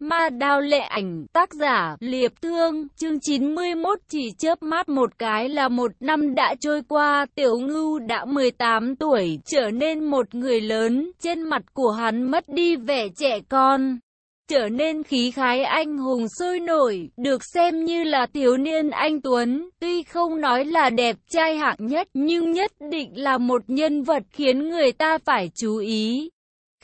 Ma đao lệ ảnh, tác giả, liệp thương, chương 91 chỉ chớp mắt một cái là một năm đã trôi qua, tiểu ngưu đã 18 tuổi, trở nên một người lớn, trên mặt của hắn mất đi vẻ trẻ con. Trở nên khí khái anh hùng sôi nổi, được xem như là thiếu niên anh Tuấn, tuy không nói là đẹp trai hạng nhất, nhưng nhất định là một nhân vật khiến người ta phải chú ý.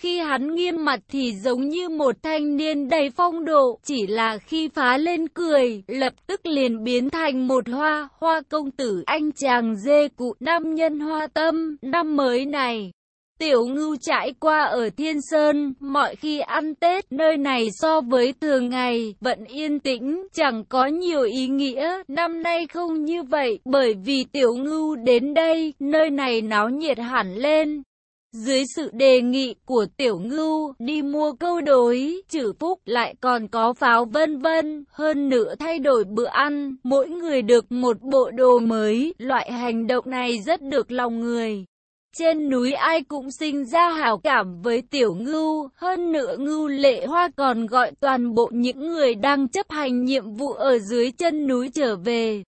Khi hắn nghiêm mặt thì giống như một thanh niên đầy phong độ, chỉ là khi phá lên cười, lập tức liền biến thành một hoa, hoa công tử, anh chàng dê cụ, nam nhân hoa tâm, năm mới này. Tiểu ngưu trải qua ở Thiên Sơn, mọi khi ăn Tết nơi này so với thường ngày, vẫn yên tĩnh, chẳng có nhiều ý nghĩa, năm nay không như vậy, bởi vì tiểu ngưu đến đây, nơi này náo nhiệt hẳn lên. Dưới sự đề nghị của tiểu ngưu đi mua câu đối, trừ phúc lại còn có pháo vân vân, hơn nữa thay đổi bữa ăn, mỗi người được một bộ đồ mới, loại hành động này rất được lòng người. Trên núi ai cũng sinh ra hảo cảm với tiểu ngưu, hơn nữa ngưu lệ hoa còn gọi toàn bộ những người đang chấp hành nhiệm vụ ở dưới chân núi trở về.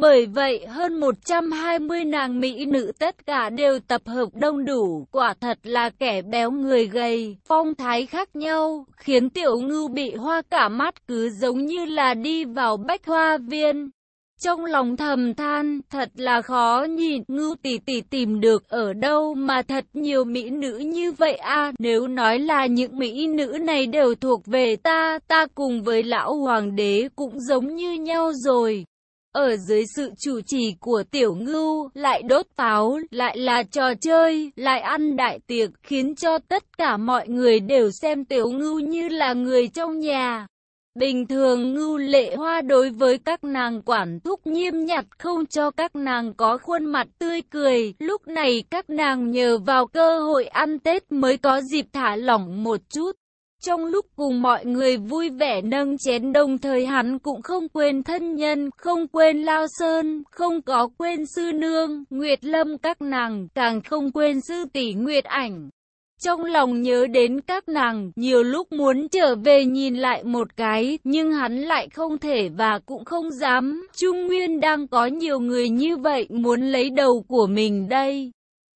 Bởi vậy hơn 120 nàng mỹ nữ tất cả đều tập hợp đông đủ, quả thật là kẻ béo người gầy, phong thái khác nhau, khiến tiểu ngưu bị hoa cả mắt cứ giống như là đi vào bách hoa viên. Trong lòng thầm than, thật là khó nhìn, ngưu tỷ tỷ tìm được ở đâu mà thật nhiều mỹ nữ như vậy à, nếu nói là những mỹ nữ này đều thuộc về ta, ta cùng với lão hoàng đế cũng giống như nhau rồi. Ở dưới sự chủ trì của tiểu ngưu, lại đốt pháo, lại là trò chơi, lại ăn đại tiệc, khiến cho tất cả mọi người đều xem tiểu ngưu như là người trong nhà. Bình thường ngưu lệ hoa đối với các nàng quản thúc nghiêm nhặt không cho các nàng có khuôn mặt tươi cười. Lúc này các nàng nhờ vào cơ hội ăn Tết mới có dịp thả lỏng một chút. Trong lúc cùng mọi người vui vẻ nâng chén đồng thời hắn cũng không quên thân nhân, không quên Lao Sơn, không có quên Sư Nương, Nguyệt Lâm các nàng, càng không quên Sư Tỷ Nguyệt Ảnh. Trong lòng nhớ đến các nàng, nhiều lúc muốn trở về nhìn lại một cái, nhưng hắn lại không thể và cũng không dám. Trung Nguyên đang có nhiều người như vậy muốn lấy đầu của mình đây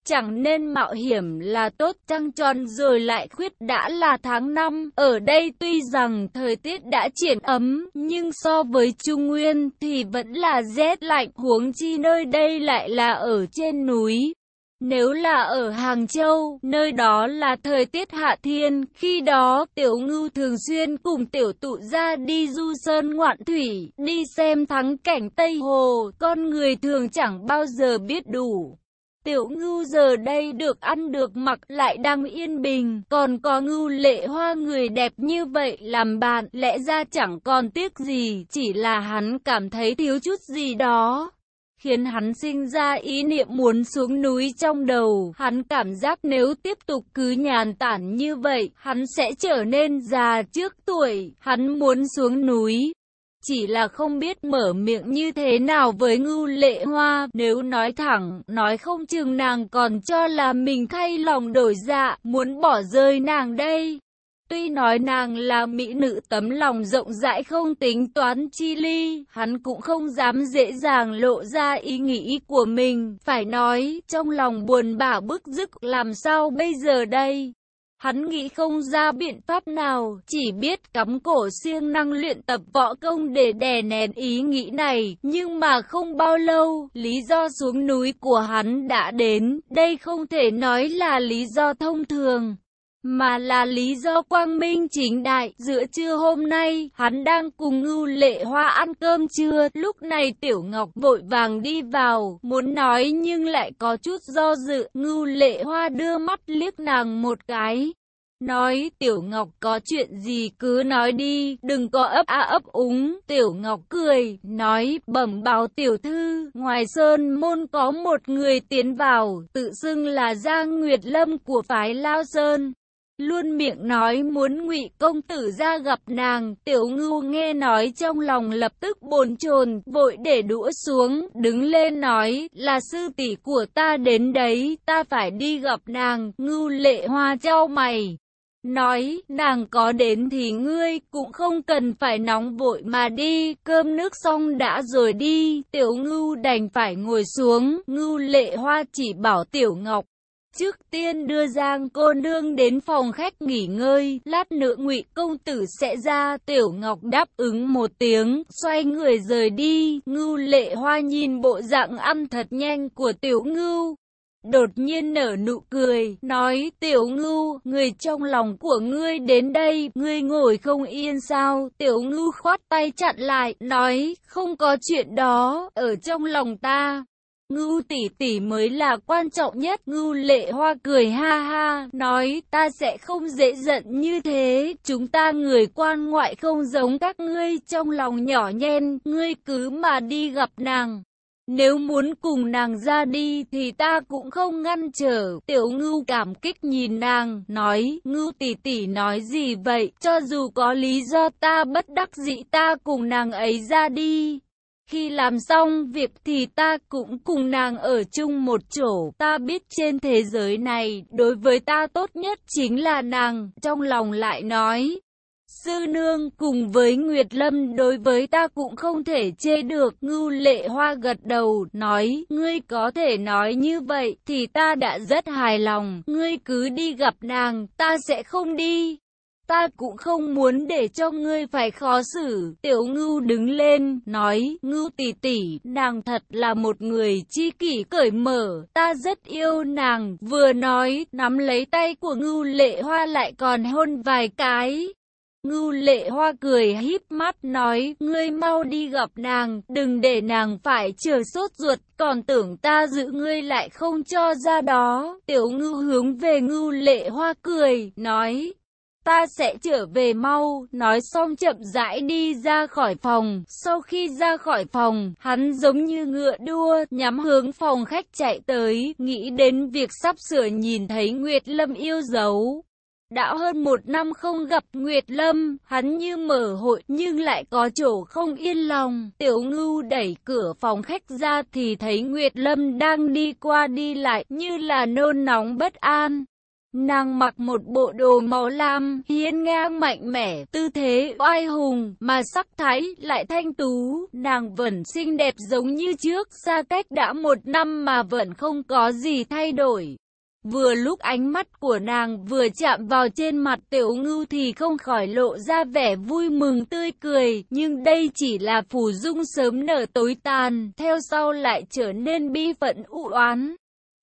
chẳng nên mạo hiểm là tốt trăng tròn rồi lại khuyết đã là tháng 5. Ở đây tuy rằng thời tiết đã chuyển ấm, nhưng so với Trung Nguyên thì vẫn là rét lạnh, huống chi nơi đây lại là ở trên núi. Nếu là ở Hàng Châu, nơi đó là thời tiết hạ thiên, khi đó tiểu ngưu thường xuyên cùng tiểu tụ ra đi du sơn ngoạn thủy, đi xem thắng cảnh Tây Hồ, con người thường chẳng bao giờ biết đủ. Tiểu ngưu giờ đây được ăn được mặc lại đang yên bình, còn có ngưu lệ hoa người đẹp như vậy làm bạn, lẽ ra chẳng còn tiếc gì, chỉ là hắn cảm thấy thiếu chút gì đó. Khiến hắn sinh ra ý niệm muốn xuống núi trong đầu, hắn cảm giác nếu tiếp tục cứ nhàn tản như vậy, hắn sẽ trở nên già trước tuổi, hắn muốn xuống núi, chỉ là không biết mở miệng như thế nào với ngưu lệ hoa, nếu nói thẳng, nói không chừng nàng còn cho là mình thay lòng đổi dạ, muốn bỏ rơi nàng đây. Tuy nói nàng là mỹ nữ tấm lòng rộng rãi không tính toán chi ly, hắn cũng không dám dễ dàng lộ ra ý nghĩ của mình, phải nói, trong lòng buồn bã bức dứt làm sao bây giờ đây. Hắn nghĩ không ra biện pháp nào, chỉ biết cắm cổ siêng năng luyện tập võ công để đè nén ý nghĩ này, nhưng mà không bao lâu, lý do xuống núi của hắn đã đến, đây không thể nói là lý do thông thường. Mà là lý do quang minh chính đại, giữa trưa hôm nay, hắn đang cùng ngưu lệ hoa ăn cơm trưa, lúc này tiểu ngọc vội vàng đi vào, muốn nói nhưng lại có chút do dự, ngưu lệ hoa đưa mắt liếc nàng một cái. Nói tiểu ngọc có chuyện gì cứ nói đi, đừng có ấp a ấp úng, tiểu ngọc cười, nói bẩm báo tiểu thư, ngoài sơn môn có một người tiến vào, tự xưng là Giang Nguyệt Lâm của phái Lao Sơn luôn miệng nói muốn ngụy công tử ra gặp nàng, tiểu ngưu nghe nói trong lòng lập tức bồn chồn, vội để đũa xuống, đứng lên nói, là sư tỷ của ta đến đấy, ta phải đi gặp nàng, ngưu lệ hoa trao mày. nói, nàng có đến thì ngươi cũng không cần phải nóng vội mà đi, cơm nước xong đã rồi đi, tiểu ngưu đành phải ngồi xuống, ngưu lệ hoa chỉ bảo tiểu ngọc. Trước tiên đưa Giang cô nương đến phòng khách nghỉ ngơi, lát nữa ngụy công tử sẽ ra, Tiểu Ngọc đáp ứng một tiếng, xoay người rời đi, Ngưu Lệ Hoa nhìn bộ dạng ăn thật nhanh của Tiểu Ngưu, đột nhiên nở nụ cười, nói, tiểu ngưu, người trong lòng của ngươi đến đây, ngươi ngồi không yên sao, tiểu ngưu khoát tay chặn lại, nói, không có chuyện đó, ở trong lòng ta. Ngưu tỷ tỷ mới là quan trọng nhất, ngưu lệ hoa cười ha ha, nói, ta sẽ không dễ giận như thế, chúng ta người quan ngoại không giống các ngươi trong lòng nhỏ nhen, ngươi cứ mà đi gặp nàng. Nếu muốn cùng nàng ra đi thì ta cũng không ngăn trở. Tiểu ngưu cảm kích nhìn nàng, nói, ngưu tỷ tỷ nói gì vậy, cho dù có lý do ta bất đắc dĩ ta cùng nàng ấy ra đi. Khi làm xong việc thì ta cũng cùng nàng ở chung một chỗ. Ta biết trên thế giới này, đối với ta tốt nhất chính là nàng. Trong lòng lại nói, Sư nương cùng với Nguyệt Lâm đối với ta cũng không thể chê được. Ngưu lệ hoa gật đầu, nói, ngươi có thể nói như vậy, thì ta đã rất hài lòng. Ngươi cứ đi gặp nàng, ta sẽ không đi. Ta cũng không muốn để cho ngươi phải khó xử. Tiểu ngưu đứng lên, nói, ngưu tỷ tỷ, nàng thật là một người chi kỷ cởi mở, ta rất yêu nàng. Vừa nói, nắm lấy tay của ngưu lệ hoa lại còn hôn vài cái. Ngưu lệ hoa cười híp mắt nói, ngươi mau đi gặp nàng, đừng để nàng phải chờ sốt ruột, còn tưởng ta giữ ngươi lại không cho ra đó. Tiểu ngưu hướng về ngưu lệ hoa cười, nói, ta sẽ trở về mau, nói xong chậm rãi đi ra khỏi phòng. Sau khi ra khỏi phòng, hắn giống như ngựa đua, nhắm hướng phòng khách chạy tới, nghĩ đến việc sắp sửa nhìn thấy Nguyệt Lâm yêu dấu. Đã hơn một năm không gặp Nguyệt Lâm, hắn như mở hội nhưng lại có chỗ không yên lòng. Tiểu ngưu đẩy cửa phòng khách ra thì thấy Nguyệt Lâm đang đi qua đi lại như là nôn nóng bất an. Nàng mặc một bộ đồ màu lam, hiên ngang mạnh mẽ, tư thế oai hùng, mà sắc thái lại thanh tú. Nàng vẫn xinh đẹp giống như trước, xa cách đã một năm mà vẫn không có gì thay đổi. Vừa lúc ánh mắt của nàng vừa chạm vào trên mặt tiểu ngưu thì không khỏi lộ ra vẻ vui mừng tươi cười, nhưng đây chỉ là phù dung sớm nở tối tàn, theo sau lại trở nên bi phận u oán.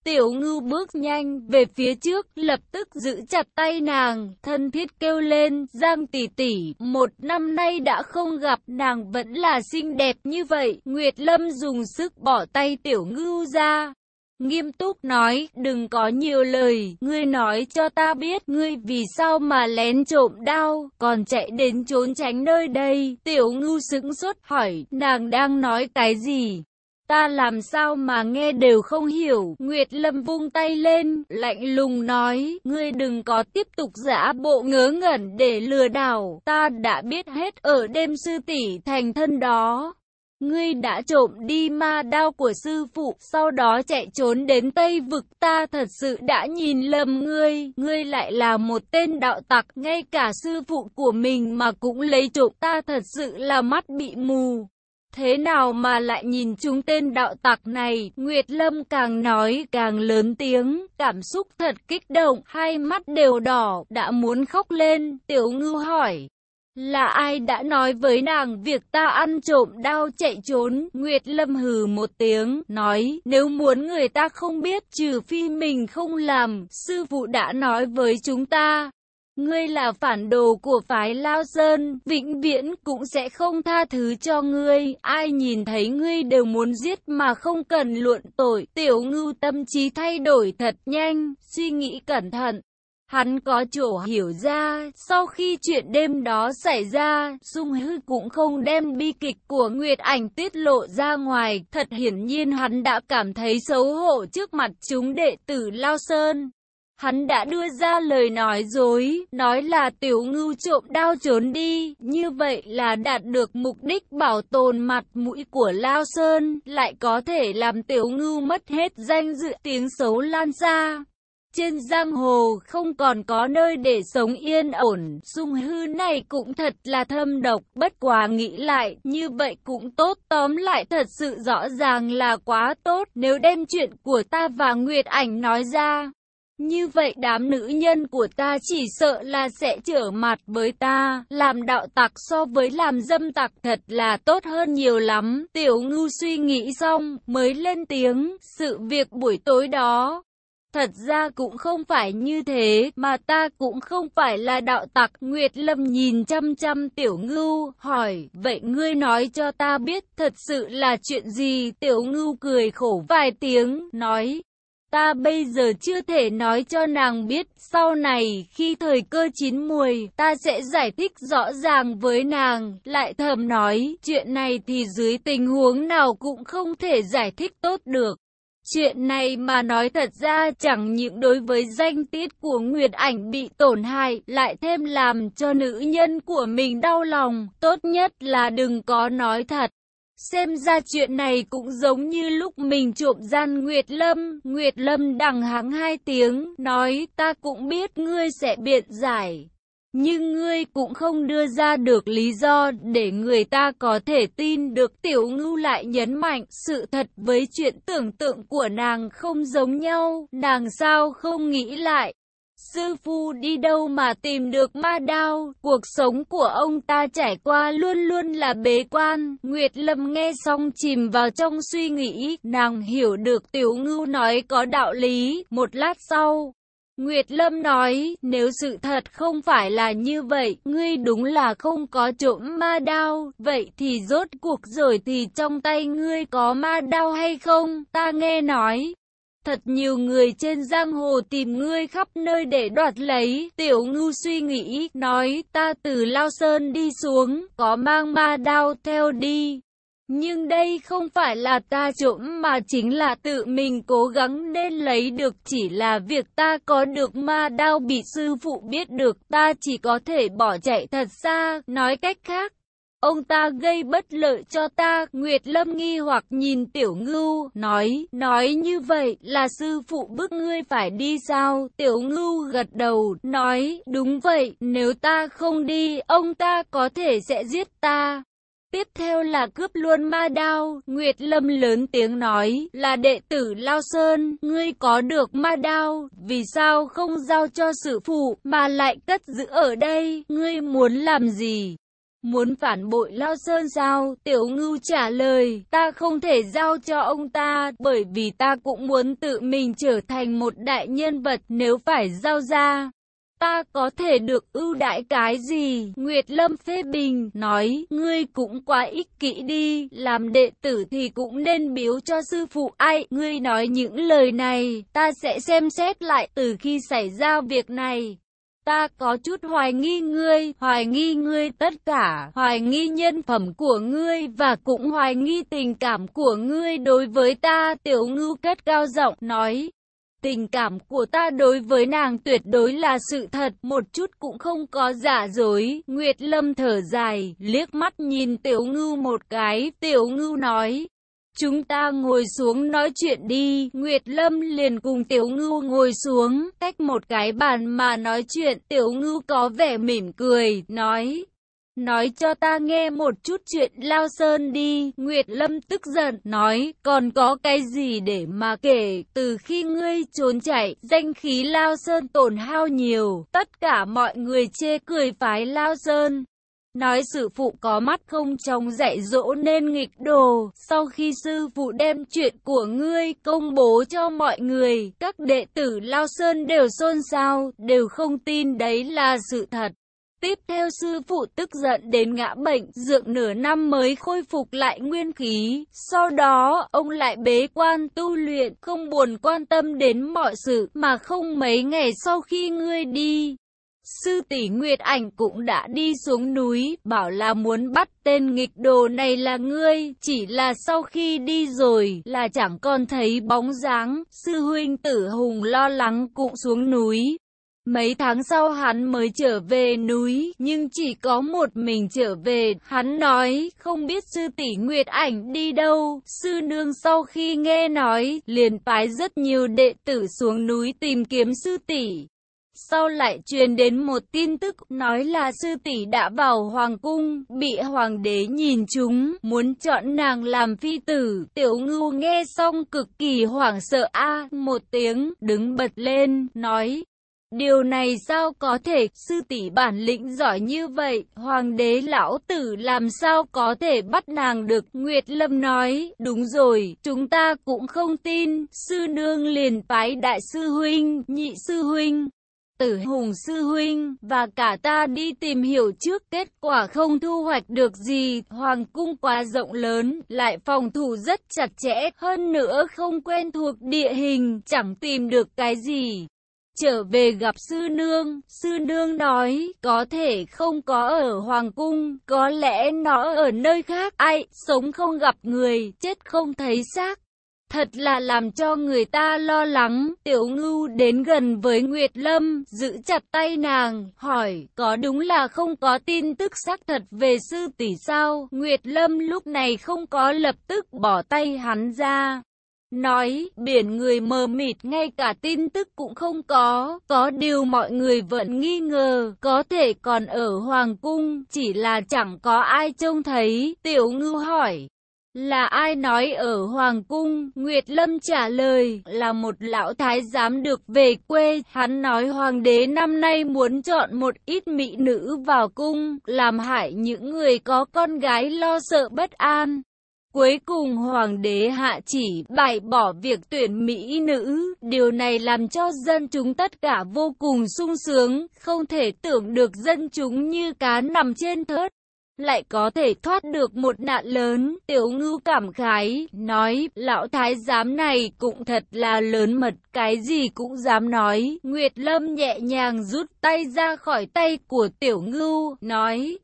Tiểu ngưu bước nhanh về phía trước, lập tức giữ chặt tay nàng, thân thiết kêu lên, Giang tỷ tỷ, một năm nay đã không gặp, nàng vẫn là xinh đẹp như vậy. Nguyệt Lâm dùng sức bỏ tay tiểu ngưu ra, Nghiêm túc nói, đừng có nhiều lời, ngươi nói cho ta biết, ngươi vì sao mà lén trộm đao, còn chạy đến trốn tránh nơi đây. Tiểu ngưu sững sốt hỏi, nàng đang nói cái gì? Ta làm sao mà nghe đều không hiểu. Nguyệt Lâm vung tay lên, lạnh lùng nói, ngươi đừng có tiếp tục giả bộ ngớ ngẩn để lừa đảo. Ta đã biết hết ở đêm sư tỷ thành thân đó. Ngươi đã trộm đi ma đao của sư phụ, sau đó chạy trốn đến Tây vực ta thật sự đã nhìn lầm ngươi, ngươi lại là một tên đạo tặc, ngay cả sư phụ của mình mà cũng lấy trộm ta thật sự là mắt bị mù. Thế nào mà lại nhìn chúng tên đạo tặc này, Nguyệt Lâm càng nói càng lớn tiếng, cảm xúc thật kích động, hai mắt đều đỏ, đã muốn khóc lên, tiểu ngư hỏi. Là ai đã nói với nàng việc ta ăn trộm đao chạy trốn? Nguyệt Lâm hừ một tiếng, nói, nếu muốn người ta không biết trừ phi mình không làm, sư phụ đã nói với chúng ta. Ngươi là phản đồ của phái Lao Sơn, vĩnh viễn cũng sẽ không tha thứ cho ngươi, ai nhìn thấy ngươi đều muốn giết mà không cần luận tội. Tiểu ngưu tâm trí thay đổi thật nhanh, suy nghĩ cẩn thận, Hắn có chỗ hiểu ra, sau khi chuyện đêm đó xảy ra, Dung Hư cũng không đem bi kịch của Nguyệt Ảnh tiết lộ ra ngoài. Thật hiển nhiên hắn đã cảm thấy xấu hổ trước mặt chúng đệ tử Lao Sơn. Hắn đã đưa ra lời nói dối, nói là tiểu ngưu trộm đao trốn đi, như vậy là đạt được mục đích bảo tồn mặt mũi của Lao Sơn, lại có thể làm tiểu ngưu mất hết danh dự tiếng xấu lan xa. trên giang hồ không còn có nơi để sống yên ổn, sung hư này cũng thật là thâm độc, bất quá nghĩ lại, như vậy cũng tốt, tóm lại thật sự rõ ràng là quá tốt, nếu đem chuyện của ta và Nguyệt Ảnh nói ra. Như vậy đám nữ nhân của ta chỉ sợ là sẽ trở mặt với ta, làm đạo tặc so với làm dâm tặc thật là tốt hơn nhiều lắm. Tiểu ngưu suy nghĩ xong, mới lên tiếng, sự việc buổi tối đó. Thật ra cũng không phải như thế, mà ta cũng không phải là đạo tặc. Nguyệt Lâm nhìn chăm chăm tiểu ngưu, hỏi, vậy ngươi nói cho ta biết thật sự là chuyện gì? Tiểu ngưu cười khổ vài tiếng, nói, Ta bây giờ chưa thể nói cho nàng biết, sau này khi thời cơ chín mùi, ta sẽ giải thích rõ ràng với nàng, lại thầm nói, chuyện này thì dưới tình huống nào cũng không thể giải thích tốt được. Chuyện này mà nói thật ra chẳng những đối với danh tiết của Nguyệt Ảnh bị tổn hại, lại thêm làm cho nữ nhân của mình đau lòng, tốt nhất là đừng có nói thật. Xem ra chuyện này cũng giống như lúc mình trộm gian Nguyệt Lâm. Nguyệt Lâm đằng hắng hai tiếng, nói ta cũng biết ngươi sẽ biện giải. Nhưng ngươi cũng không đưa ra được lý do để người ta có thể tin được tiểu ngưu lại nhấn mạnh sự thật với chuyện tưởng tượng của nàng không giống nhau, nàng sao không nghĩ lại. Sư phu đi đâu mà tìm được ma đao, cuộc sống của ông ta trải qua luôn luôn là bế quan. Nguyệt Lâm nghe xong chìm vào trong suy nghĩ, nàng hiểu được tiểu ngưu nói có đạo lý, một lát sau. Nguyệt Lâm nói, nếu sự thật không phải là như vậy, ngươi đúng là không có trộm ma đao, vậy thì rốt cuộc rồi thì trong tay ngươi có ma đao hay không? Ta nghe nói, Thật nhiều người trên giang hồ tìm ngươi khắp nơi để đoạt lấy. Tiểu ngưu suy nghĩ, nói ta từ Lao Sơn đi xuống, có mang ma đao theo đi. Nhưng đây không phải là ta trộm mà chính là tự mình cố gắng nên lấy được chỉ là việc ta có được ma đao bị sư phụ biết được ta chỉ có thể bỏ chạy thật xa, nói cách khác, Ông ta gây bất lợi cho ta, Nguyệt Lâm nghi hoặc nhìn tiểu ngưu, nói, nói như vậy là sư phụ bức ngươi phải đi sao? Tiểu ngưu gật đầu, nói, đúng vậy, nếu ta không đi, ông ta có thể sẽ giết ta. Tiếp theo là cướp luôn ma đao, Nguyệt Lâm lớn tiếng nói, là đệ tử Lao Sơn, ngươi có được ma đao, vì sao không giao cho sư phụ, mà lại cất giữ ở đây, ngươi muốn làm gì? Muốn phản bội Lao Sơn sao? Tiểu ngưu trả lời, ta không thể giao cho ông ta, bởi vì ta cũng muốn tự mình trở thành một đại nhân vật nếu phải giao ra. Ta có thể được ưu đãi cái gì? Nguyệt Lâm phê bình, nói, ngươi cũng quá ích kỷ đi, làm đệ tử thì cũng nên biếu cho sư phụ ai. Ngươi nói những lời này, ta sẽ xem xét lại từ khi xảy ra việc này. Ta có chút hoài nghi ngươi, hoài nghi ngươi tất cả, hoài nghi nhân phẩm của ngươi và cũng hoài nghi tình cảm của ngươi đối với ta. Tiểu ngưu cất cao giọng nói. Tình cảm của ta đối với nàng tuyệt đối là sự thật, một chút cũng không có giả dối. Nguyệt Lâm thở dài, liếc mắt nhìn Tiểu Ngưu một cái, Tiểu Ngưu nói, Chúng ta ngồi xuống nói chuyện đi. Nguyệt Lâm liền cùng Tiểu Ngưu ngồi xuống, cách một cái bàn mà nói chuyện. Tiểu Ngưu có vẻ mỉm cười, nói. Nói cho ta nghe một chút chuyện Lao Sơn đi. Nguyệt Lâm tức giận, nói, còn có cái gì để mà kể. Từ khi ngươi trốn chạy, danh khí Lao Sơn tổn hao nhiều. Tất cả mọi người chê cười phái Lao Sơn. Nói sư phụ có mắt không trong dạy dỗ nên nghịch đồ. Sau khi sư phụ đem chuyện của ngươi công bố cho mọi người, các đệ tử Lao Sơn đều xôn xao, đều không tin đấy là sự thật. Tiếp theo sư phụ tức giận đến ngã bệnh, dượng nửa năm mới khôi phục lại nguyên khí. Sau đó, ông lại bế quan tu luyện, không buồn quan tâm đến mọi sự, mà không mấy ngày sau khi ngươi đi, Sư tỷ Nguyệt Ảnh cũng đã đi xuống núi, bảo là muốn bắt tên nghịch đồ này là ngươi, chỉ là sau khi đi rồi là chẳng còn thấy bóng dáng. Sư huynh tử hùng lo lắng cũng xuống núi. Mấy tháng sau hắn mới trở về núi, nhưng chỉ có một mình trở về. Hắn nói, không biết sư tỷ Nguyệt Ảnh đi đâu. Sư nương sau khi nghe nói, liền phái rất nhiều đệ tử xuống núi tìm kiếm sư tỷ. Sau lại truyền đến một tin tức nói là sư tỷ đã vào hoàng cung, bị hoàng đế nhìn chúng, muốn chọn nàng làm phi tử. Tiểu ngưu nghe xong cực kỳ hoảng sợ a một tiếng, đứng bật lên, nói. Điều này sao có thể, sư tỷ bản lĩnh giỏi như vậy, hoàng đế lão tử làm sao có thể bắt nàng được, Nguyệt Lâm nói, đúng rồi, chúng ta cũng không tin, sư nương liền phái đại sư huynh, nhị sư huynh, tử hùng sư huynh, và cả ta đi tìm hiểu trước kết quả không thu hoạch được gì, hoàng cung quá rộng lớn, lại phòng thủ rất chặt chẽ, hơn nữa không quen thuộc địa hình, chẳng tìm được cái gì. Trở về gặp sư nương, sư nương nói, có thể không có ở hoàng cung, có lẽ nó ở nơi khác, ai, sống không gặp người, chết không thấy xác. Thật là làm cho người ta lo lắng, tiểu ngưu đến gần với Nguyệt Lâm, giữ chặt tay nàng, hỏi, có đúng là không có tin tức xác thật về sư tỷ sao? Nguyệt Lâm lúc này không có lập tức bỏ tay hắn ra. Nói, biển người mờ mịt ngay cả tin tức cũng không có, có điều mọi người vẫn nghi ngờ, có thể còn ở Hoàng Cung, chỉ là chẳng có ai trông thấy, tiểu Ngư hỏi. Là ai nói ở Hoàng Cung? Nguyệt Lâm trả lời là một lão thái giám được về quê. Hắn nói hoàng đế năm nay muốn chọn một ít mỹ nữ vào cung, làm hại những người có con gái lo sợ bất an. Cuối cùng hoàng đế hạ chỉ bãi bỏ việc tuyển mỹ nữ, điều này làm cho dân chúng tất cả vô cùng sung sướng, không thể tưởng được dân chúng như cá nằm trên thớt lại có thể thoát được một nạn lớn. Tiểu ngưu cảm khái, nói, lão thái giám này cũng thật là lớn mật, cái gì cũng dám nói. Nguyệt Lâm nhẹ nhàng rút tay ra khỏi tay của tiểu ngưu, nói,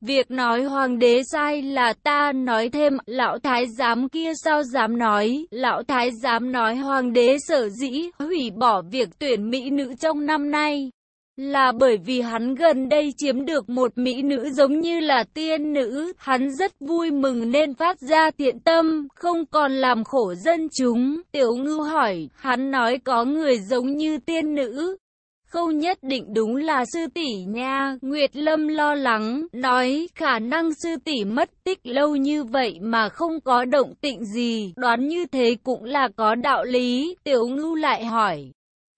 Việc nói hoàng đế sai là ta nói thêm, lão thái giám kia sao dám nói, lão thái giám nói hoàng đế sở dĩ hủy bỏ việc tuyển mỹ nữ trong năm nay là bởi vì hắn gần đây chiếm được một mỹ nữ giống như là tiên nữ, hắn rất vui mừng nên phát ra thiện tâm, không còn làm khổ dân chúng. Tiểu ngư hỏi, hắn nói có người giống như tiên nữ. Không nhất định đúng là sư tỷ nha, Nguyệt Lâm lo lắng, nói khả năng sư tỷ mất tích lâu như vậy mà không có động tịnh gì, đoán như thế cũng là có đạo lý, tiểu ngưu lại hỏi.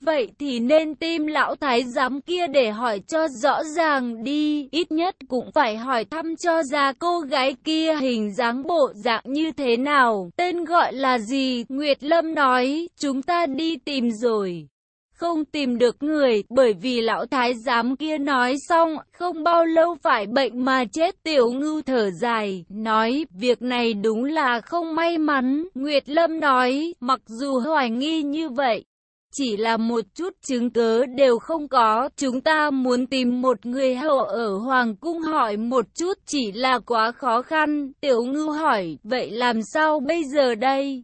Vậy thì nên tìm lão thái giám kia để hỏi cho rõ ràng đi, ít nhất cũng phải hỏi thăm cho ra cô gái kia hình dáng bộ dạng như thế nào, tên gọi là gì, Nguyệt Lâm nói, chúng ta đi tìm rồi. Không tìm được người, bởi vì lão thái giám kia nói xong, không bao lâu phải bệnh mà chết. Tiểu ngưu thở dài, nói, việc này đúng là không may mắn, Nguyệt Lâm nói, mặc dù hoài nghi như vậy, chỉ là một chút chứng cớ đều không có. Chúng ta muốn tìm một người hậu ở Hoàng Cung hỏi một chút chỉ là quá khó khăn. Tiểu ngư hỏi, vậy làm sao bây giờ đây?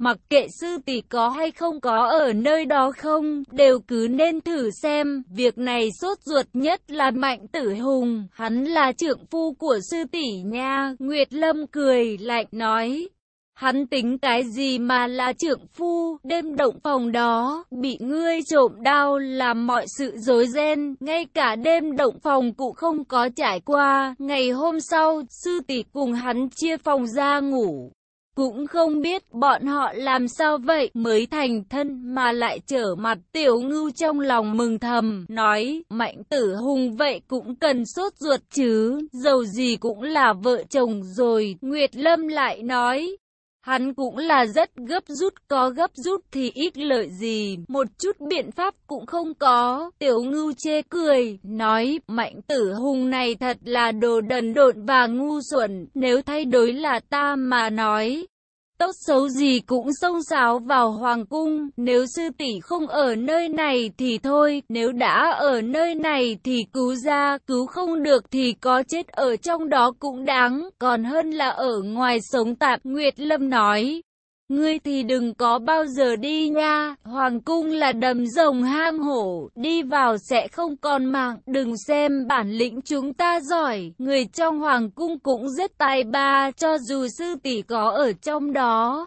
Mặc kệ sư tỷ có hay không có ở nơi đó không, đều cứ nên thử xem, việc này sốt ruột nhất là Mạnh Tử Hùng, hắn là trưởng phu của sư tỷ nha, Nguyệt Lâm cười lạnh nói, Hắn tính cái gì mà là trưởng phu, đêm động phòng đó, bị ngươi trộm đau làm mọi sự rối ren, ngay cả đêm động phòng cũng không có trải qua. Ngày hôm sau, sư tỷ cùng hắn chia phòng ra ngủ. Cũng không biết bọn họ làm sao vậy mới thành thân mà lại trở mặt tiểu ngưu trong lòng mừng thầm, nói mạnh tử hùng vậy cũng cần sốt ruột chứ, dầu gì cũng là vợ chồng rồi, Nguyệt Lâm lại nói, Hắn cũng là rất gấp rút, có gấp rút thì ít lợi gì, một chút biện pháp cũng không có. Tiểu ngưu chê cười, nói, mạnh tử hùng này thật là đồ đần độn và ngu xuẩn, nếu thay đổi là ta mà nói. Tốt xấu gì cũng xông xáo vào hoàng cung, nếu sư tỷ không ở nơi này thì thôi, nếu đã ở nơi này thì cứu ra, cứu không được thì có chết ở trong đó cũng đáng, còn hơn là ở ngoài sống tạm, Nguyệt Lâm nói. Ngươi thì đừng có bao giờ đi nha, hoàng cung là đầm rồng hang hổ, đi vào sẽ không còn mạng, đừng xem bản lĩnh chúng ta giỏi, người trong hoàng cung cũng rất tài ba, cho dù sư tỷ có ở trong đó.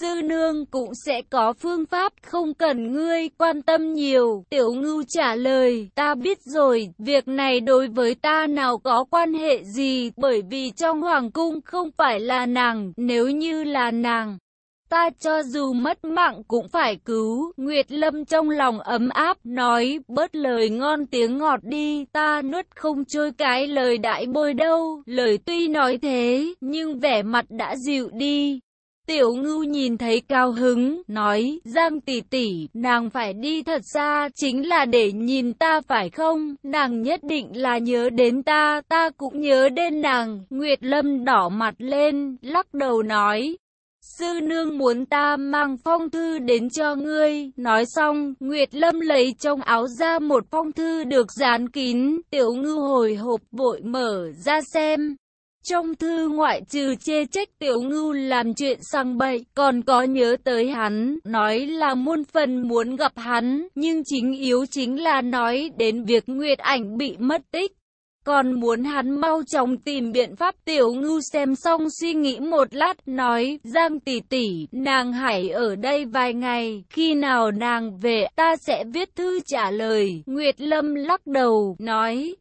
Sư nương cũng sẽ có phương pháp, không cần ngươi quan tâm nhiều. Tiểu ngưu trả lời, ta biết rồi, việc này đối với ta nào có quan hệ gì, bởi vì trong hoàng cung không phải là nàng, nếu như là nàng. Ta cho dù mất mạng cũng phải cứu, Nguyệt Lâm trong lòng ấm áp, nói, bớt lời ngon tiếng ngọt đi, ta nuốt không trôi cái lời đại bôi đâu, lời tuy nói thế, nhưng vẻ mặt đã dịu đi. Tiểu ngưu nhìn thấy cao hứng, nói, Giang tỷ tỷ, nàng phải đi thật xa, chính là để nhìn ta phải không? Nàng nhất định là nhớ đến ta, ta cũng nhớ đến nàng. Nguyệt Lâm đỏ mặt lên, lắc đầu nói, Sư nương muốn ta mang phong thư đến cho ngươi. Nói xong, Nguyệt Lâm lấy trong áo ra một phong thư được dán kín. Tiểu ngư hồi hộp vội mở ra xem. Trong thư ngoại trừ chê trách tiểu ngưu làm chuyện sang bậy, còn có nhớ tới hắn, nói là muôn phần muốn gặp hắn, nhưng chính yếu chính là nói đến việc Nguyệt ảnh bị mất tích. Còn muốn hắn mau chóng tìm biện pháp tiểu ngưu xem xong suy nghĩ một lát nói Giang tỷ tỷ nàng hãy ở đây vài ngày Khi nào nàng về ta sẽ viết thư trả lời Nguyệt Lâm lắc đầu nói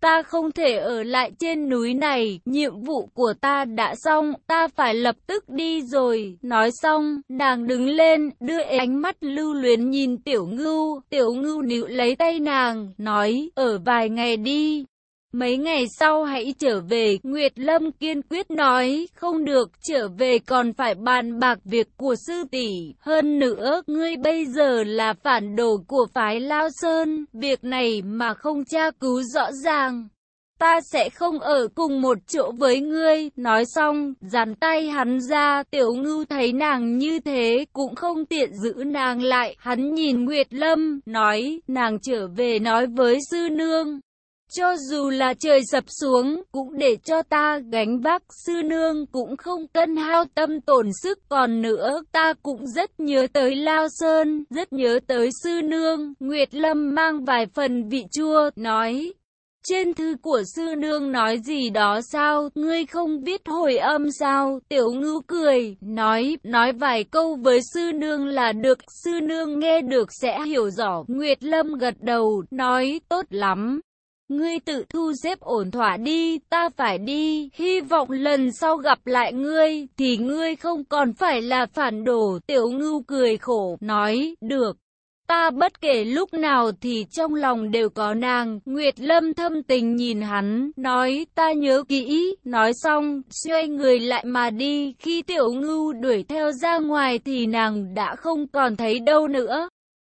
Ta không thể ở lại trên núi này, nhiệm vụ của ta đã xong, ta phải lập tức đi rồi. Nói xong, nàng đứng lên, đưa ánh mắt lưu luyến nhìn tiểu ngưu, tiểu ngưu níu lấy tay nàng, nói, ở vài ngày đi. Mấy ngày sau hãy trở về, Nguyệt Lâm kiên quyết nói, không được, trở về còn phải bàn bạc việc của sư tỷ. Hơn nữa, ngươi bây giờ là phản đồ của phái Lao Sơn, việc này mà không tra cứu rõ ràng. Ta sẽ không ở cùng một chỗ với ngươi, nói xong, dàn tay hắn ra, tiểu ngưu thấy nàng như thế, cũng không tiện giữ nàng lại, hắn nhìn Nguyệt Lâm, nói, nàng trở về nói với sư nương. Cho dù là trời sập xuống, cũng để cho ta gánh vác sư nương cũng không cân hao tâm tổn sức còn nữa. Ta cũng rất nhớ tới Lao Sơn, rất nhớ tới sư nương. Nguyệt Lâm mang vài phần vị chua, nói. Trên thư của sư nương nói gì đó sao, ngươi không biết hồi âm sao, tiểu ngưu cười, nói, nói vài câu với sư nương là được, sư nương nghe được sẽ hiểu rõ, Nguyệt Lâm gật đầu, nói, tốt lắm. Ngươi tự thu xếp ổn thỏa đi, ta phải đi, hy vọng lần sau gặp lại ngươi, thì ngươi không còn phải là phản đồ. Tiểu ngưu cười khổ, nói, được. Ta bất kể lúc nào thì trong lòng đều có nàng, Nguyệt Lâm thâm tình nhìn hắn, nói ta nhớ kỹ, nói xong, xoay người lại mà đi, khi tiểu ngưu đuổi theo ra ngoài thì nàng đã không còn thấy đâu nữa.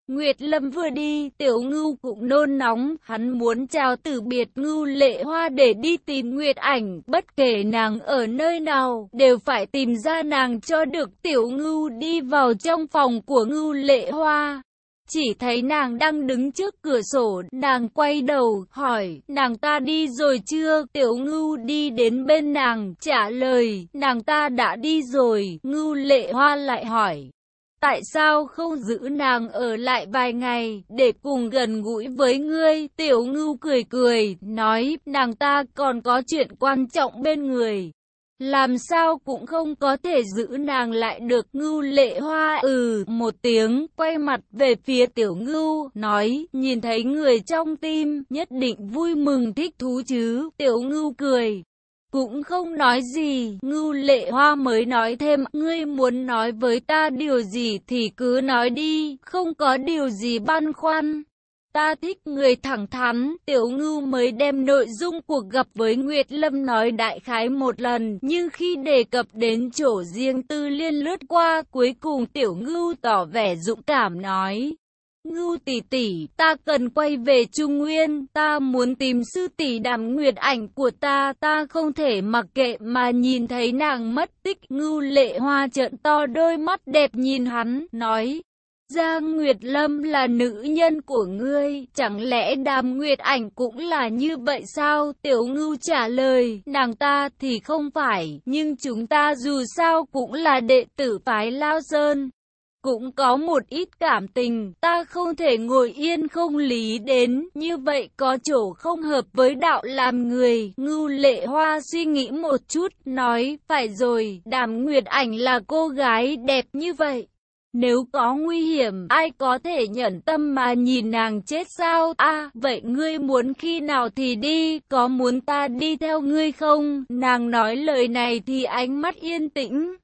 Nguyệt Lâm vừa đi, tiểu ngưu cũng nôn nóng, hắn muốn chào từ biệt ngưu lệ hoa để đi tìm Nguyệt ảnh, bất kể nàng ở nơi nào, đều phải tìm ra nàng cho được tiểu ngưu đi vào trong phòng của ngưu lệ hoa. Chỉ thấy nàng đang đứng trước cửa sổ, nàng quay đầu, hỏi, nàng ta đi rồi chưa? Tiểu ngưu đi đến bên nàng, trả lời, nàng ta đã đi rồi, ngưu lệ hoa lại hỏi. Tại sao không giữ nàng ở lại vài ngày, để cùng gần gũi với ngươi? Tiểu ngưu cười cười, nói, nàng ta còn có chuyện quan trọng bên người. Làm sao cũng không có thể giữ nàng lại được ngưu lệ hoa ừ một tiếng quay mặt về phía tiểu ngưu nói nhìn thấy người trong tim nhất định vui mừng thích thú chứ tiểu ngưu cười cũng không nói gì ngưu lệ hoa mới nói thêm ngươi muốn nói với ta điều gì thì cứ nói đi không có điều gì băn khoăn Ta thích người thẳng thắn, tiểu ngưu mới đem nội dung cuộc gặp với Nguyệt Lâm nói đại khái một lần, nhưng khi đề cập đến chỗ riêng tư liên lướt qua, cuối cùng tiểu ngưu tỏ vẻ dũng cảm nói. Ngưu tỷ tỷ, ta cần quay về Trung Nguyên, ta muốn tìm sư tỷ đàm nguyệt ảnh của ta, ta không thể mặc kệ mà nhìn thấy nàng mất tích. Ngưu lệ hoa trợn to đôi mắt đẹp nhìn hắn, nói, Giang Nguyệt Lâm là nữ nhân của ngươi, chẳng lẽ đàm Nguyệt Ảnh cũng là như vậy sao? Tiểu Ngưu trả lời, nàng ta thì không phải, nhưng chúng ta dù sao cũng là đệ tử phái Lao Sơn. Cũng có một ít cảm tình, ta không thể ngồi yên không lý đến, như vậy có chỗ không hợp với đạo làm người. Ngưu lệ hoa suy nghĩ một chút, nói, phải rồi, đàm Nguyệt Ảnh là cô gái đẹp như vậy nếu có nguy hiểm, ai có thể nhận tâm mà nhìn nàng chết sao? a vậy ngươi muốn khi nào thì đi, có muốn ta đi theo ngươi không? Nàng nói lời này thì ánh mắt yên tĩnh.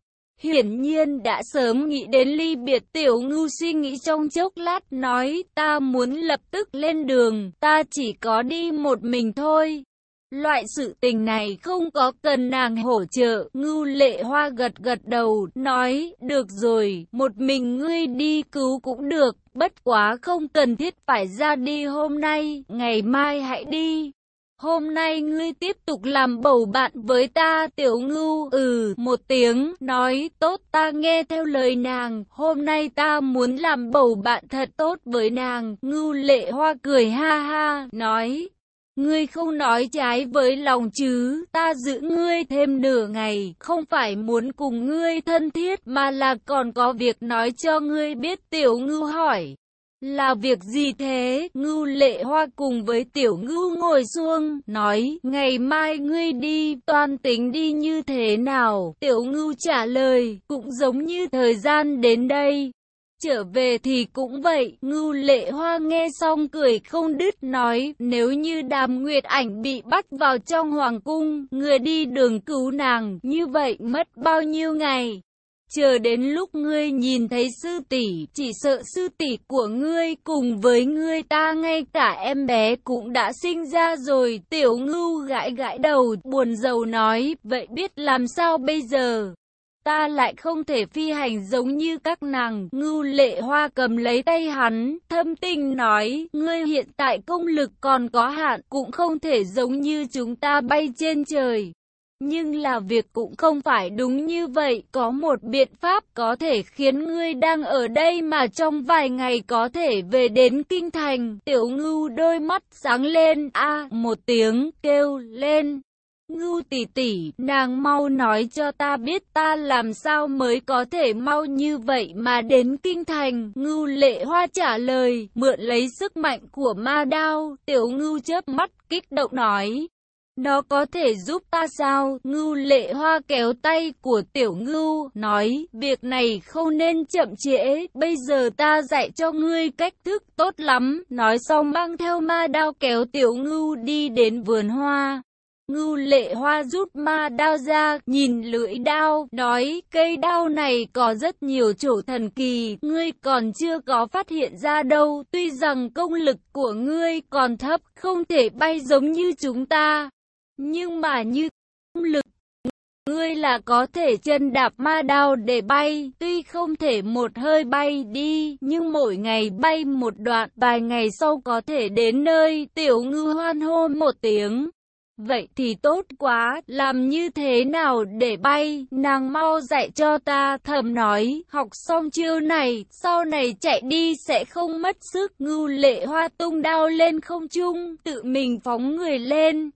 Hiển nhiên đã sớm nghĩ đến ly biệt tiểu ngưu suy nghĩ trong chốc lát nói ta muốn lập tức lên đường, ta chỉ có đi một mình thôi. Loại sự tình này không có cần nàng hỗ trợ, ngưu lệ hoa gật gật đầu, nói, được rồi, một mình ngươi đi cứu cũng được, bất quá không cần thiết phải ra đi hôm nay, ngày mai hãy đi. Hôm nay ngươi tiếp tục làm bầu bạn với ta tiểu ngưu Ừ một tiếng nói tốt ta nghe theo lời nàng. Hôm nay ta muốn làm bầu bạn thật tốt với nàng. Ngưu lệ hoa cười ha ha nói Ngươi không nói trái với lòng chứ, ta giữ ngươi thêm nửa ngày, không phải muốn cùng ngươi thân thiết mà là còn có việc nói cho ngươi biết. Tiểu ngưu hỏi. Là việc gì thế? Ngưu lệ hoa cùng với tiểu ngưu ngồi xuông, nói, ngày mai ngươi đi, toàn tính đi như thế nào? Tiểu ngưu trả lời, cũng giống như thời gian đến đây, Trở về thì cũng vậy, ngưu lệ hoa nghe xong cười không đứt nói, nếu như đàm nguyệt ảnh bị bắt vào trong hoàng cung, người đi đường cứu nàng, như vậy mất bao nhiêu ngày? Chờ đến lúc ngươi nhìn thấy sư tỷ, chỉ sợ sư tỷ của ngươi cùng với ngươi ta ngay cả em bé cũng đã sinh ra rồi. Tiểu ngưu gãi gãi đầu, buồn rầu nói, vậy biết làm sao bây giờ? ta lại không thể phi hành giống như các nàng. Ngưu lệ hoa cầm lấy tay hắn, thâm tình nói, ngươi hiện tại công lực còn có hạn, cũng không thể giống như chúng ta bay trên trời. Nhưng là việc cũng không phải đúng như vậy, có một biện pháp có thể khiến ngươi đang ở đây mà trong vài ngày có thể về đến kinh thành. Tiểu ngưu đôi mắt sáng lên, a một tiếng kêu lên. Ngưu tỷ tỷ, nàng mau nói cho ta biết ta làm sao mới có thể mau như vậy mà đến kinh thành. Ngưu lệ hoa trả lời, mượn lấy sức mạnh của ma đao, tiểu ngưu chớp mắt kích động nói. Nó có thể giúp ta sao? Ngưu lệ hoa kéo tay của tiểu ngưu, nói, việc này không nên chậm trễ, bây giờ ta dạy cho ngươi cách thức tốt lắm. Nói xong mang theo ma đao kéo tiểu ngưu đi đến vườn hoa. Ngưu lệ hoa rút ma đao ra, nhìn lưỡi đao, nói cây đao này có rất nhiều chỗ thần kỳ, ngươi còn chưa có phát hiện ra đâu, tuy rằng công lực của ngươi còn thấp, không thể bay giống như chúng ta. Nhưng mà như công lực ngươi là có thể chân đạp ma đao để bay, tuy không thể một hơi bay đi, nhưng mỗi ngày bay một đoạn, vài ngày sau có thể đến nơi, tiểu ngư hoan hô một tiếng. Vậy thì tốt quá, làm như thế nào để bay, nàng mau dạy cho ta, thầm nói, học xong chiêu này, sau này chạy đi sẽ không mất sức, ngưu lệ hoa tung đao lên không trung, tự mình phóng người lên.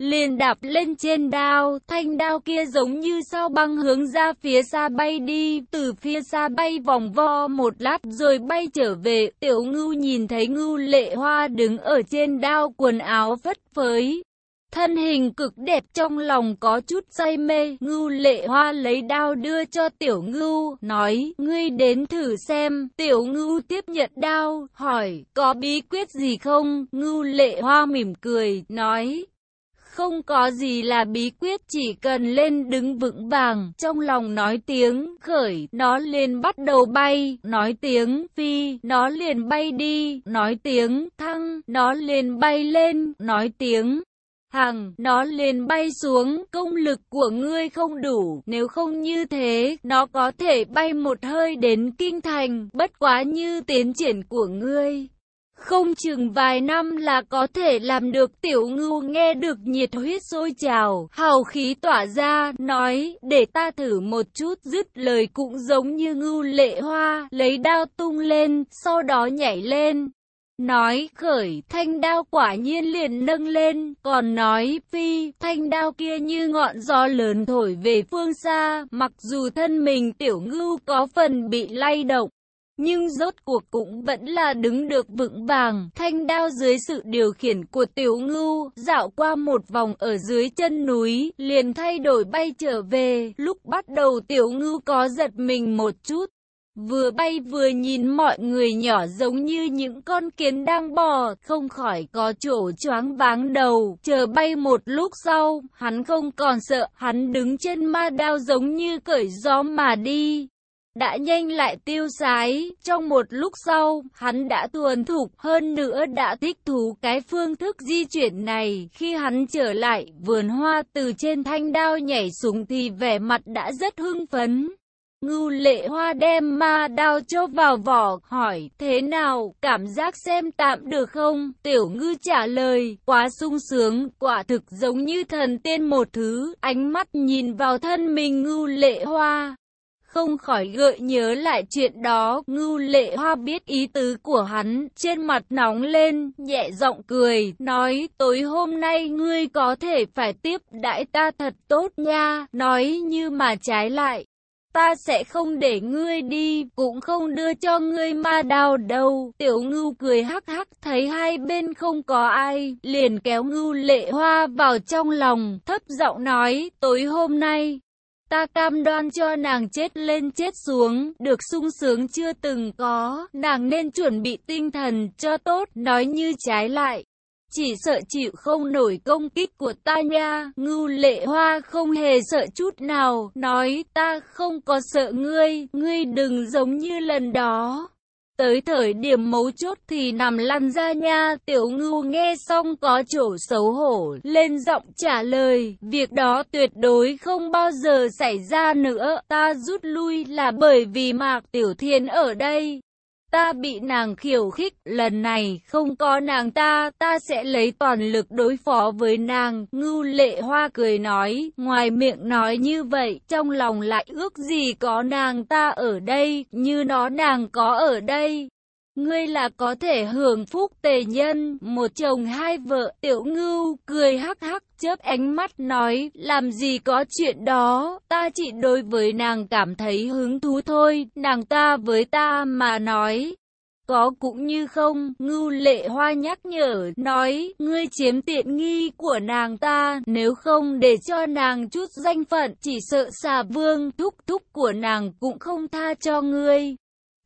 Liền đạp lên trên đao, thanh đao kia giống như sao băng hướng ra phía xa bay đi, từ phía xa bay vòng vo một lát rồi bay trở về, tiểu ngưu nhìn thấy ngưu lệ hoa đứng ở trên đao quần áo phất phới, Thân hình cực đẹp trong lòng có chút say mê, ngưu lệ hoa lấy đao đưa cho tiểu ngưu, nói, ngươi đến thử xem, tiểu ngưu tiếp nhận đao, hỏi, có bí quyết gì không, ngưu lệ hoa mỉm cười, nói, không có gì là bí quyết chỉ cần lên đứng vững vàng, trong lòng nói tiếng khởi, nó liền bắt đầu bay, nói tiếng phi, nó liền bay đi, nói tiếng thăng, nó liền bay lên, nói tiếng Hằng, nó liền bay xuống, công lực của ngươi không đủ, nếu không như thế, nó có thể bay một hơi đến kinh thành, bất quá như tiến triển của ngươi. Không chừng vài năm là có thể làm được tiểu ngưu nghe được nhiệt huyết sôi trào, hào khí tỏa ra, nói, để ta thử một chút, dứt lời cũng giống như ngưu lệ hoa, lấy đao tung lên, sau đó nhảy lên. Nói khởi, thanh đao quả nhiên liền nâng lên, còn nói phi, thanh đao kia như ngọn gió lớn thổi về phương xa, mặc dù thân mình tiểu ngưu có phần bị lay động nhưng rốt cuộc cũng vẫn là đứng được vững vàng. Thanh đao dưới sự điều khiển của tiểu ngưu, dạo qua một vòng ở dưới chân núi, liền thay đổi bay trở về. Lúc bắt đầu tiểu ngưu có giật mình một chút. Vừa bay vừa nhìn mọi người nhỏ giống như những con kiến đang bò, không khỏi có chỗ choáng váng đầu. Chờ bay một lúc sau, hắn không còn sợ, hắn đứng trên ma đao giống như cởi gió mà đi đã nhanh lại tiêu sái. Trong một lúc sau, hắn đã thuần thục hơn nữa đã thích thú cái phương thức di chuyển này. Khi hắn trở lại vườn hoa từ trên thanh đao nhảy xuống thì vẻ mặt đã rất hưng phấn. Ngưu lệ hoa đem ma đao cho vào vỏ, hỏi, thế nào, cảm giác xem tạm được không? Tiểu ngư trả lời, quá sung sướng, quả thực giống như thần tiên một thứ, ánh mắt nhìn vào thân mình ngưu lệ hoa, không khỏi gợi nhớ lại chuyện đó, ngưu lệ hoa biết ý tứ của hắn, trên mặt nóng lên, nhẹ giọng cười, nói, tối hôm nay ngươi có thể phải tiếp đãi ta thật tốt nha, nói như mà trái lại. Ta sẽ không để ngươi đi, cũng không đưa cho ngươi ma đào đâu. Tiểu ngưu cười hắc hắc, thấy hai bên không có ai, liền kéo ngưu lệ hoa vào trong lòng, thấp giọng nói, tối hôm nay, Ta cam đoan cho nàng chết lên chết xuống, được sung sướng chưa từng có, nàng nên chuẩn bị tinh thần cho tốt, nói như trái lại. Chỉ sợ chịu không nổi công kích của ta nha, ngưu lệ hoa không hề sợ chút nào, nói ta không có sợ ngươi, ngươi đừng giống như lần đó. Tới thời điểm mấu chốt thì nằm lăn ra nha, tiểu ngưu nghe xong có chỗ xấu hổ, lên giọng trả lời, việc đó tuyệt đối không bao giờ xảy ra nữa, ta rút lui là bởi vì mạc tiểu thiên ở đây. Ta bị nàng khiêu khích, lần này không có nàng ta, ta sẽ lấy toàn lực đối phó với nàng. Ngưu lệ hoa cười nói, ngoài miệng nói như vậy, trong lòng lại ước gì có nàng ta ở đây, như nó nàng có ở đây. Ngươi là có thể hưởng phúc tề nhân, một chồng hai vợ, tiểu ngưu, cười hắc hắc, chớp ánh mắt nói, làm gì có chuyện đó, ta chỉ đối với nàng cảm thấy hứng thú thôi, nàng ta với ta mà nói. Có cũng như không, ngưu lệ hoa nhắc nhở, nói, ngươi chiếm tiện nghi của nàng ta, nếu không để cho nàng chút danh phận, chỉ sợ xà vương, thúc thúc của nàng cũng không tha cho ngươi.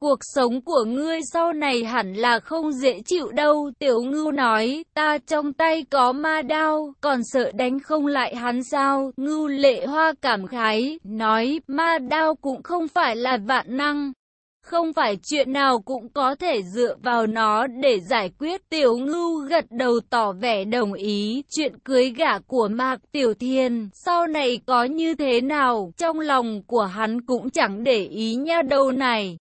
Cuộc sống của ngươi sau này hẳn là không dễ chịu đâu, tiểu ngưu nói, ta trong tay có ma đao, còn sợ đánh không lại hắn sao, ngưu lệ hoa cảm khái, nói, ma đao cũng không phải là vạn năng. Không phải chuyện nào cũng có thể dựa vào nó để giải quyết tiểu ngưu gật đầu tỏ vẻ đồng ý chuyện cưới gả của Mạc Tiểu Thiên. Sau này có như thế nào trong lòng của hắn cũng chẳng để ý nha đâu này.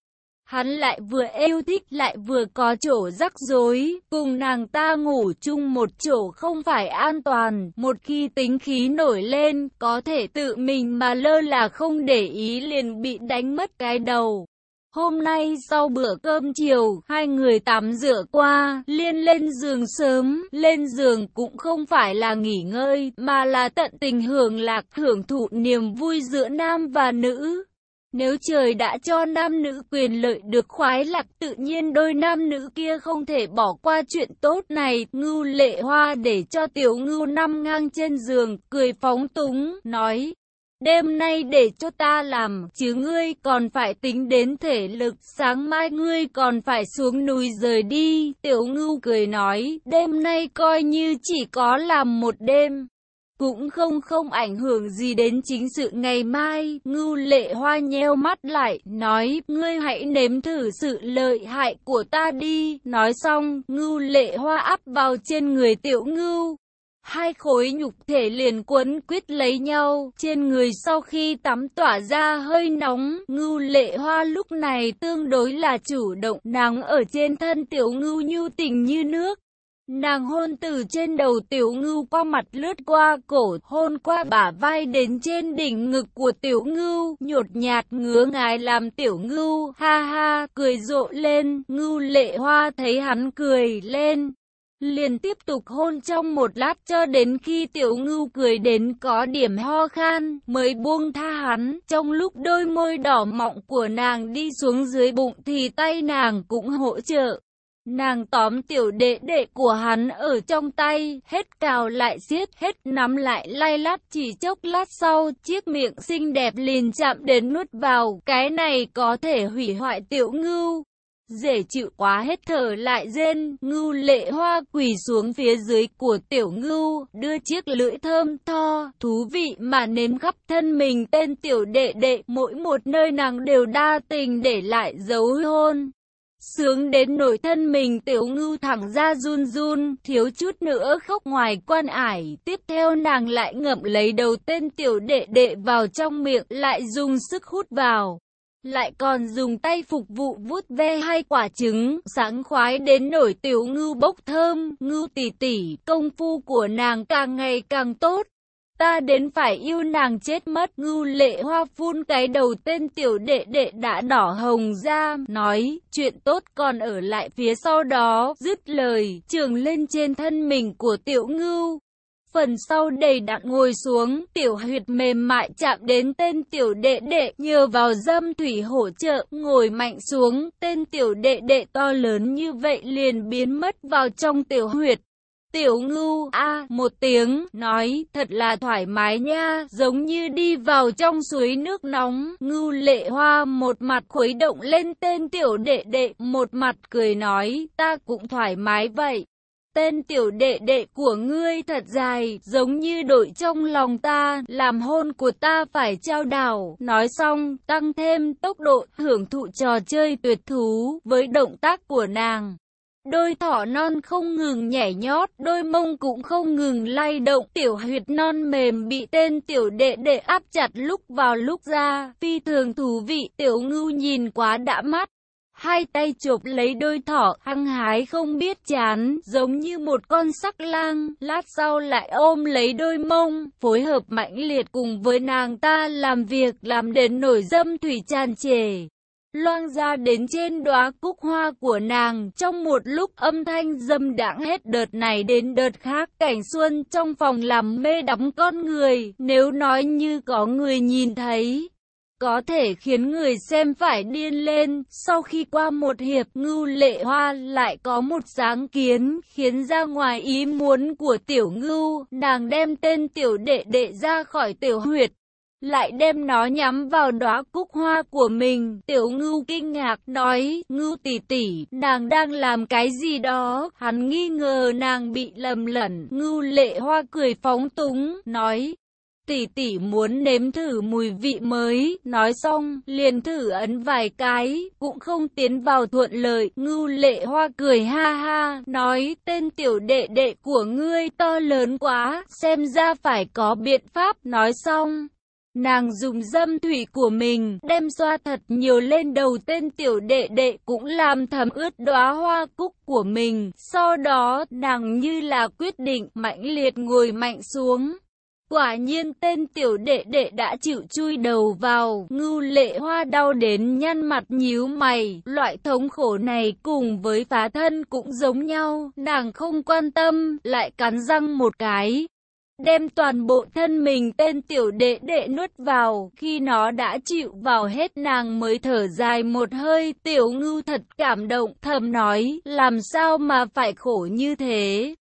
Hắn lại vừa yêu thích lại vừa có chỗ rắc rối, cùng nàng ta ngủ chung một chỗ không phải an toàn, một khi tính khí nổi lên, có thể tự mình mà lơ là không để ý liền bị đánh mất cái đầu. Hôm nay sau bữa cơm chiều, hai người tắm rửa qua, liên lên giường sớm, lên giường cũng không phải là nghỉ ngơi, mà là tận tình hưởng lạc hưởng thụ niềm vui giữa nam và nữ. Nếu trời đã cho nam nữ quyền lợi được khoái lạc tự nhiên đôi nam nữ kia không thể bỏ qua chuyện tốt này. Ngưu lệ hoa để cho tiểu ngưu nằm ngang trên giường, cười phóng túng, nói. Đêm nay để cho ta làm, chứ ngươi còn phải tính đến thể lực, sáng mai ngươi còn phải xuống núi rời đi. Tiểu ngưu cười nói, đêm nay coi như chỉ có làm một đêm cũng không không ảnh hưởng gì đến chính sự ngày mai. Ngưu lệ hoa nheo mắt lại, nói, ngươi hãy nếm thử sự lợi hại của ta đi. Nói xong, ngưu lệ hoa áp vào trên người tiểu ngưu. Hai khối nhục thể liền quấn quýt lấy nhau, trên người sau khi tắm tỏa ra hơi nóng, ngưu lệ hoa lúc này tương đối là chủ động, nắng ở trên thân tiểu ngưu nhu tình như nước. Nàng hôn từ trên đầu tiểu ngưu qua mặt lướt qua cổ, hôn qua bả vai đến trên đỉnh ngực của tiểu ngưu, nhột nhạt ngứa ngái làm tiểu ngưu, ha ha, cười rộ lên, ngưu lệ hoa thấy hắn cười lên, liền tiếp tục hôn trong một lát cho đến khi tiểu ngưu cười đến có điểm ho khan, mới buông tha hắn, trong lúc đôi môi đỏ mọng của nàng đi xuống dưới bụng thì tay nàng cũng hỗ trợ. Nàng tóm tiểu đệ đệ của hắn ở trong tay, hết cào lại xiết, hết nắm lại lay lát chỉ chốc lát sau, chiếc miệng xinh đẹp liền chạm đến nuốt vào, cái này có thể hủy hoại tiểu ngưu. Dễ chịu quá hết thở lại rên, ngưu lệ hoa quỳ xuống phía dưới của tiểu ngưu, đưa chiếc lưỡi thơm tho, thú vị mà nếm khắp thân mình tên tiểu đệ đệ, mỗi một nơi nàng đều đa tình để lại dấu hôn. Sướng đến nổi thân mình tiểu ngưu thẳng ra run run, thiếu chút nữa khóc ngoài quan ải. Tiếp theo nàng lại ngậm lấy đầu tên tiểu đệ đệ vào trong miệng, lại dùng sức hút vào lại còn dùng tay phục vụ vuốt ve hai quả trứng, sáng khoái đến nổi tiểu ngưu bốc thơm, ngưu tỉ tỉ, công phu của nàng càng ngày càng tốt. Ta đến phải yêu nàng chết mất, ngưu lệ hoa phun cái đầu tên tiểu đệ đệ đã đỏ hồng ra, nói, chuyện tốt còn ở lại phía sau đó, dứt lời, trường lên trên thân mình của tiểu ngưu, phần sau đầy đặn ngồi xuống, tiểu huyệt mềm mại chạm đến tên tiểu đệ đệ, nhờ vào dâm thủy hỗ trợ, ngồi mạnh xuống, tên tiểu đệ đệ to lớn như vậy liền biến mất vào trong tiểu huyệt. Tiểu ngưu a một tiếng, nói, thật là thoải mái nha, giống như đi vào trong suối nước nóng. Ngưu lệ hoa một mặt khuấy động lên tên tiểu đệ đệ, một mặt cười nói, ta cũng thoải mái vậy. Tên tiểu đệ đệ của ngươi thật dài, giống như đội trong lòng ta, làm hôn của ta phải trao đảo. Nói xong, tăng thêm tốc độ, hưởng thụ trò chơi tuyệt thú, với động tác của nàng. Đôi thỏ non không ngừng nhảy nhót, đôi mông cũng không ngừng lay động, tiểu huyệt non mềm bị tên tiểu đệ đệ áp chặt lúc vào lúc ra, phi thường thú vị, tiểu ngưu nhìn quá đã mắt. Hai tay chụp lấy đôi thỏ, hăng hái không biết chán, giống như một con sắc lang, lát sau lại ôm lấy đôi mông, phối hợp mãnh liệt cùng với nàng ta làm việc, làm đến nổi dâm thủy tràn trề. Loang ra đến trên đóa cúc hoa của nàng, trong một lúc âm thanh dâm đãng hết đợt này đến đợt khác, cảnh xuân trong phòng làm mê đắm con người, nếu nói như có người nhìn thấy, có thể khiến người xem phải điên lên. Sau khi qua một hiệp, ngưu lệ hoa lại có một sáng kiến, khiến ra ngoài ý muốn của tiểu ngưu, nàng đem tên tiểu đệ đệ ra khỏi tiểu huyệt. Lại đem nó nhắm vào đóa cúc hoa của mình, tiểu ngưu kinh ngạc nói, ngưu tỷ tỷ, nàng đang làm cái gì đó, hắn nghi ngờ nàng bị lầm lẫn, ngưu lệ hoa cười phóng túng, nói, tỷ tỷ muốn nếm thử mùi vị mới, nói xong, liền thử ấn vài cái, cũng không tiến vào thuận lợi, ngưu lệ hoa cười ha ha, nói tên tiểu đệ đệ của ngươi to lớn quá, xem ra phải có biện pháp, nói xong. Nàng dùng dâm thủy của mình, đem xoa thật nhiều lên đầu tên tiểu đệ đệ cũng làm thấm ướt đóa hoa cúc của mình. Sau đó, nàng như là quyết định mạnh liệt ngồi mạnh xuống. Quả nhiên tên tiểu đệ đệ đã chịu chui đầu vào, ngưu lệ hoa đau đến nhăn mặt nhíu mày, loại thống khổ này cùng với phá thân cũng giống nhau, nàng không quan tâm, lại cắn răng một cái. Đem toàn bộ thân mình tên tiểu đệ đệ nuốt vào, khi nó đã chịu vào hết nàng mới thở dài một hơi, tiểu ngưu thật cảm động, thầm nói, làm sao mà phải khổ như thế.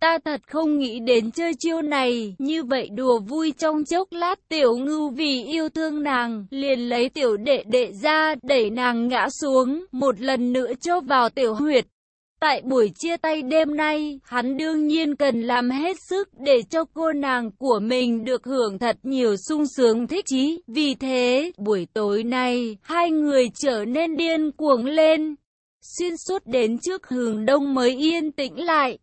Ta thật không nghĩ đến chơi chiêu này, như vậy đùa vui trong chốc lát tiểu ngưu vì yêu thương nàng, liền lấy tiểu đệ đệ ra, đẩy nàng ngã xuống, một lần nữa cho vào tiểu huyệt. Tại buổi chia tay đêm nay, hắn đương nhiên cần làm hết sức để cho cô nàng của mình được hưởng thật nhiều sung sướng thích chí. Vì thế, buổi tối nay, hai người trở nên điên cuồng lên. Xuyên suốt đến trước hừng đông mới yên tĩnh lại.